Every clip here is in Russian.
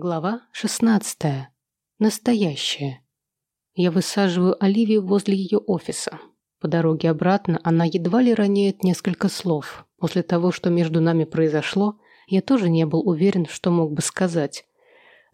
Глава 16. Настоящая. Я высаживаю Оливию возле ее офиса. По дороге обратно она едва ли роняет несколько слов. После того, что между нами произошло, я тоже не был уверен, что мог бы сказать.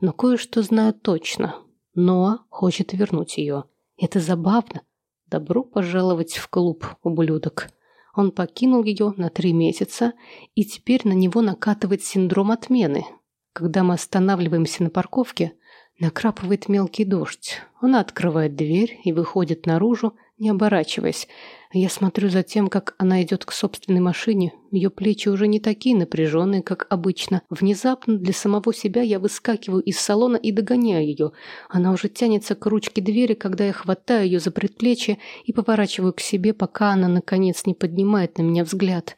Но кое-что знаю точно. Ноа хочет вернуть ее. Это забавно. Добро пожаловать в клуб, ублюдок. Он покинул ее на три месяца, и теперь на него накатывает синдром отмены – когда мы останавливаемся на парковке, накрапывает мелкий дождь. Она открывает дверь и выходит наружу, не оборачиваясь. Я смотрю за тем, как она идет к собственной машине. Ее плечи уже не такие напряженные, как обычно. Внезапно для самого себя я выскакиваю из салона и догоняю ее. Она уже тянется к ручке двери, когда я хватаю ее за предплечье и поворачиваю к себе, пока она, наконец, не поднимает на меня взгляд.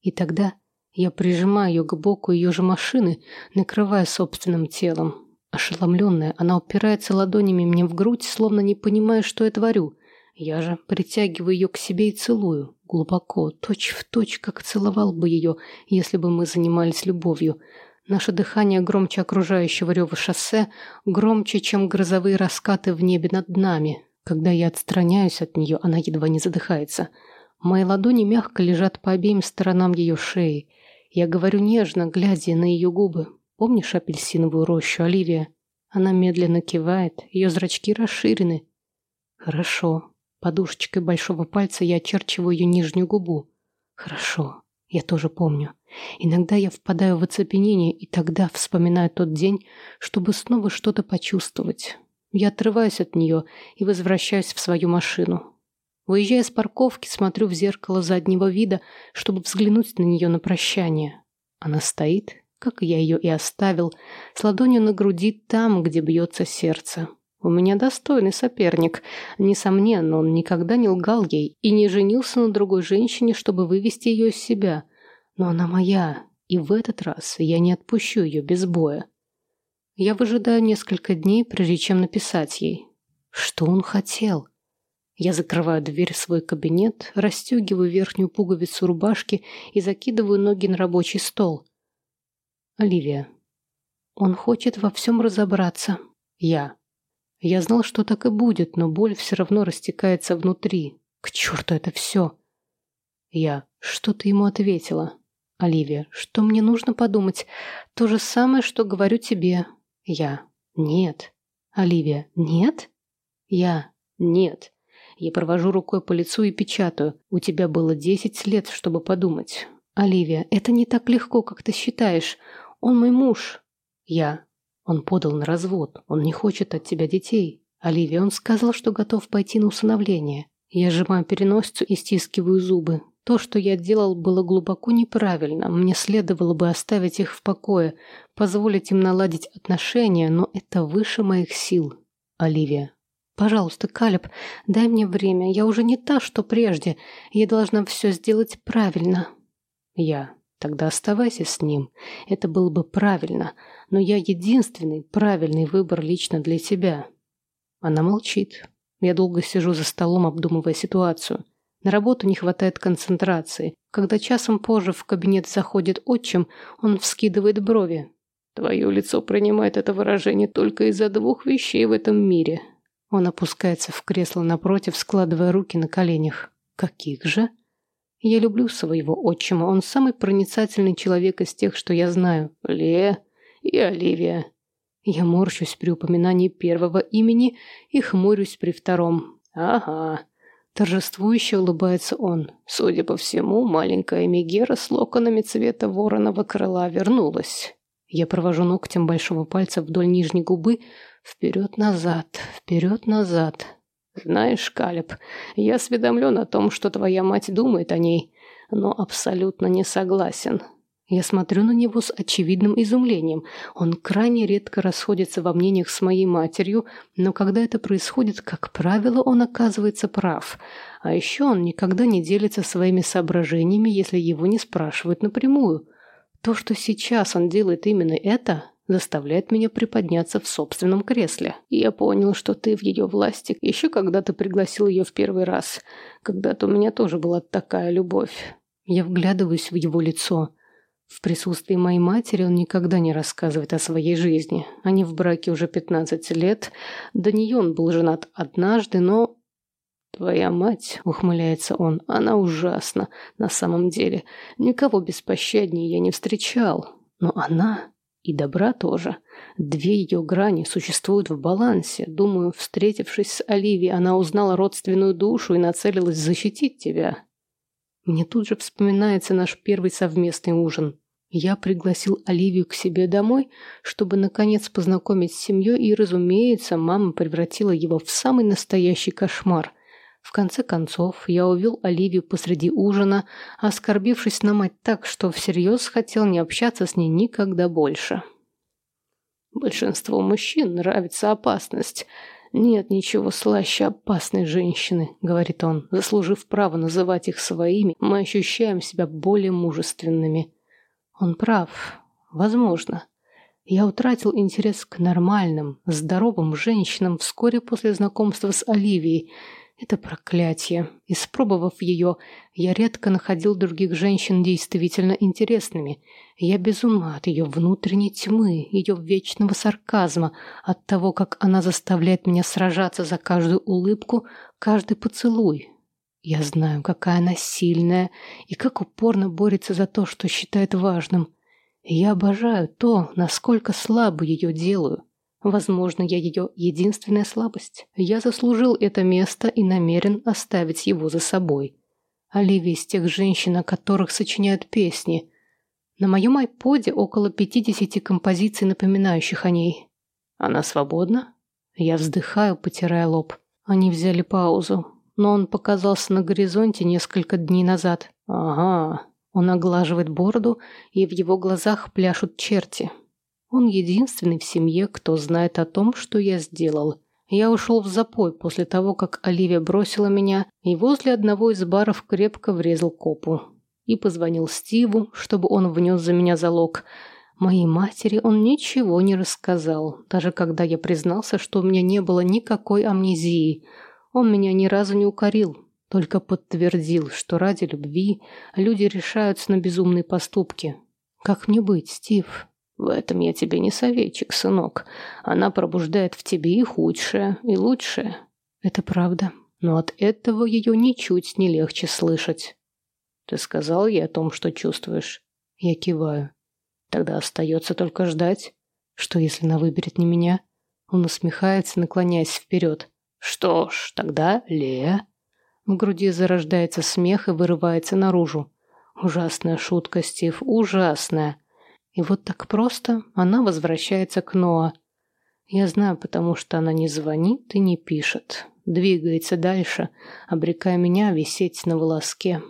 И тогда я прижимаю ее к боку ее же машины, накрывая собственным телом. Ошеломленная, она упирается ладонями мне в грудь, словно не понимая, что я творю. Я же притягиваю ее к себе и целую. Глубоко, точь в точь, как целовал бы ее, если бы мы занимались любовью. Наше дыхание громче окружающего рева шоссе, громче, чем грозовые раскаты в небе над нами. Когда я отстраняюсь от нее, она едва не задыхается. Мои ладони мягко лежат по обеим сторонам ее шеи. Я говорю нежно, глядя на ее губы. Помнишь апельсиновую рощу, Оливия? Она медленно кивает, ее зрачки расширены. Хорошо. Подушечкой большого пальца я очерчиваю ее нижнюю губу. Хорошо. Я тоже помню. Иногда я впадаю в оцепенение и тогда вспоминаю тот день, чтобы снова что-то почувствовать. Я отрываюсь от нее и возвращаюсь в свою машину. Выезжая с парковки, смотрю в зеркало заднего вида, чтобы взглянуть на нее на прощание. Она стоит, как я ее и оставил, с ладонью на груди там, где бьется сердце. У меня достойный соперник. Несомненно, он никогда не лгал ей и не женился на другой женщине, чтобы вывести ее из себя. Но она моя, и в этот раз я не отпущу ее без боя. Я выжидаю несколько дней, прежде чем написать ей. Что он хотел? Я закрываю дверь в свой кабинет, расстегиваю верхнюю пуговицу рубашки и закидываю ноги на рабочий стол. Оливия. Он хочет во всем разобраться. Я. Я знал, что так и будет, но боль все равно растекается внутри. К черту это все. Я. Что ты ему ответила? Оливия. Что мне нужно подумать? То же самое, что говорю тебе. Я. Нет. Оливия. Нет? Я. Нет. Я провожу рукой по лицу и печатаю. У тебя было десять лет, чтобы подумать. Оливия, это не так легко, как ты считаешь. Он мой муж. Я. Он подал на развод. Он не хочет от тебя детей. Оливия, он сказал, что готов пойти на усыновление. Я сжимаю переносицу и стискиваю зубы. То, что я делал, было глубоко неправильно. Мне следовало бы оставить их в покое, позволить им наладить отношения, но это выше моих сил. Оливия. Пожалуйста, Калеб, дай мне время. Я уже не та, что прежде. Я должна все сделать правильно. Я. Тогда оставайся с ним. Это было бы правильно. Но я единственный правильный выбор лично для тебя. Она молчит. Я долго сижу за столом, обдумывая ситуацию. На работу не хватает концентрации. Когда часом позже в кабинет заходит отчим, он вскидывает брови. Твое лицо принимает это выражение только из-за двух вещей в этом мире. Он опускается в кресло напротив, складывая руки на коленях. Каких же? Я люблю своего отчима. Он самый проницательный человек из тех, что я знаю. Ле и Оливия. Я морщусь при упоминании первого имени и хмурюсь при втором. Ага. Торжествующе улыбается он. Судя по всему, маленькая Мегера с локонами цвета вороного крыла вернулась. Я провожу ногтем большого пальца вдоль нижней губы, вперед-назад, вперед-назад. Знаешь, Калеб, я осведомлен о том, что твоя мать думает о ней, но абсолютно не согласен. Я смотрю на него с очевидным изумлением. Он крайне редко расходится во мнениях с моей матерью, но когда это происходит, как правило, он оказывается прав. А еще он никогда не делится своими соображениями, если его не спрашивают напрямую. То, что сейчас он делает именно это, заставляет меня приподняться в собственном кресле. я понял, что ты в ее власти еще когда ты пригласил ее в первый раз. Когда-то у меня тоже была такая любовь. Я вглядываюсь в его лицо. В присутствии моей матери он никогда не рассказывает о своей жизни. Они в браке уже 15 лет. До нее он был женат однажды, но... «Твоя мать», — ухмыляется он, — «она ужасна на самом деле. Никого беспощаднее я не встречал. Но она и добра тоже. Две ее грани существуют в балансе. Думаю, встретившись с Оливией, она узнала родственную душу и нацелилась защитить тебя. Мне тут же вспоминается наш первый совместный ужин. Я пригласил Оливию к себе домой, чтобы наконец познакомить с семьей, и, разумеется, мама превратила его в самый настоящий кошмар. В конце концов, я увел Оливию посреди ужина, оскорбившись на мать так, что всерьез хотел не общаться с ней никогда больше. Большинству мужчин нравится опасность. Нет ничего слаще опасной женщины, говорит он. Заслужив право называть их своими, мы ощущаем себя более мужественными. Он прав. Возможно. Я утратил интерес к нормальным, здоровым женщинам вскоре после знакомства с Оливией, это проклятие. Испробовав ее, я редко находил других женщин действительно интересными. Я без ума от ее внутренней тьмы, ее вечного сарказма, от того, как она заставляет меня сражаться за каждую улыбку, каждый поцелуй. Я знаю, какая она сильная и как упорно борется за то, что считает важным. я обожаю то, насколько слабо ее делаю. Возможно, я ее единственная слабость. Я заслужил это место и намерен оставить его за собой. Оливия из тех женщин, о которых сочиняют песни. На моем айподе около 50 композиций, напоминающих о ней. Она свободна? Я вздыхаю, потирая лоб. Они взяли паузу, но он показался на горизонте несколько дней назад. Ага. Он оглаживает бороду, и в его глазах пляшут черти. Он единственный в семье, кто знает о том, что я сделал. Я ушел в запой после того, как Оливия бросила меня и возле одного из баров крепко врезал копу. И позвонил Стиву, чтобы он внес за меня залог. Моей матери он ничего не рассказал, даже когда я признался, что у меня не было никакой амнезии. Он меня ни разу не укорил, только подтвердил, что ради любви люди решаются на безумные поступки. Как мне быть, Стив? В этом я тебе не советчик, сынок. Она пробуждает в тебе и худшее, и лучшее. Это правда. Но от этого ее ничуть не легче слышать. Ты сказал ей о том, что чувствуешь? Я киваю. Тогда остается только ждать. Что, если она выберет не меня? Он усмехается, наклоняясь вперед. Что ж, тогда Лея. В груди зарождается смех и вырывается наружу. Ужасная шутка, Стив, ужасная. И вот так просто она возвращается к Ноа. Я знаю, потому что она не звонит и не пишет. Двигается дальше, обрекая меня висеть на волоске.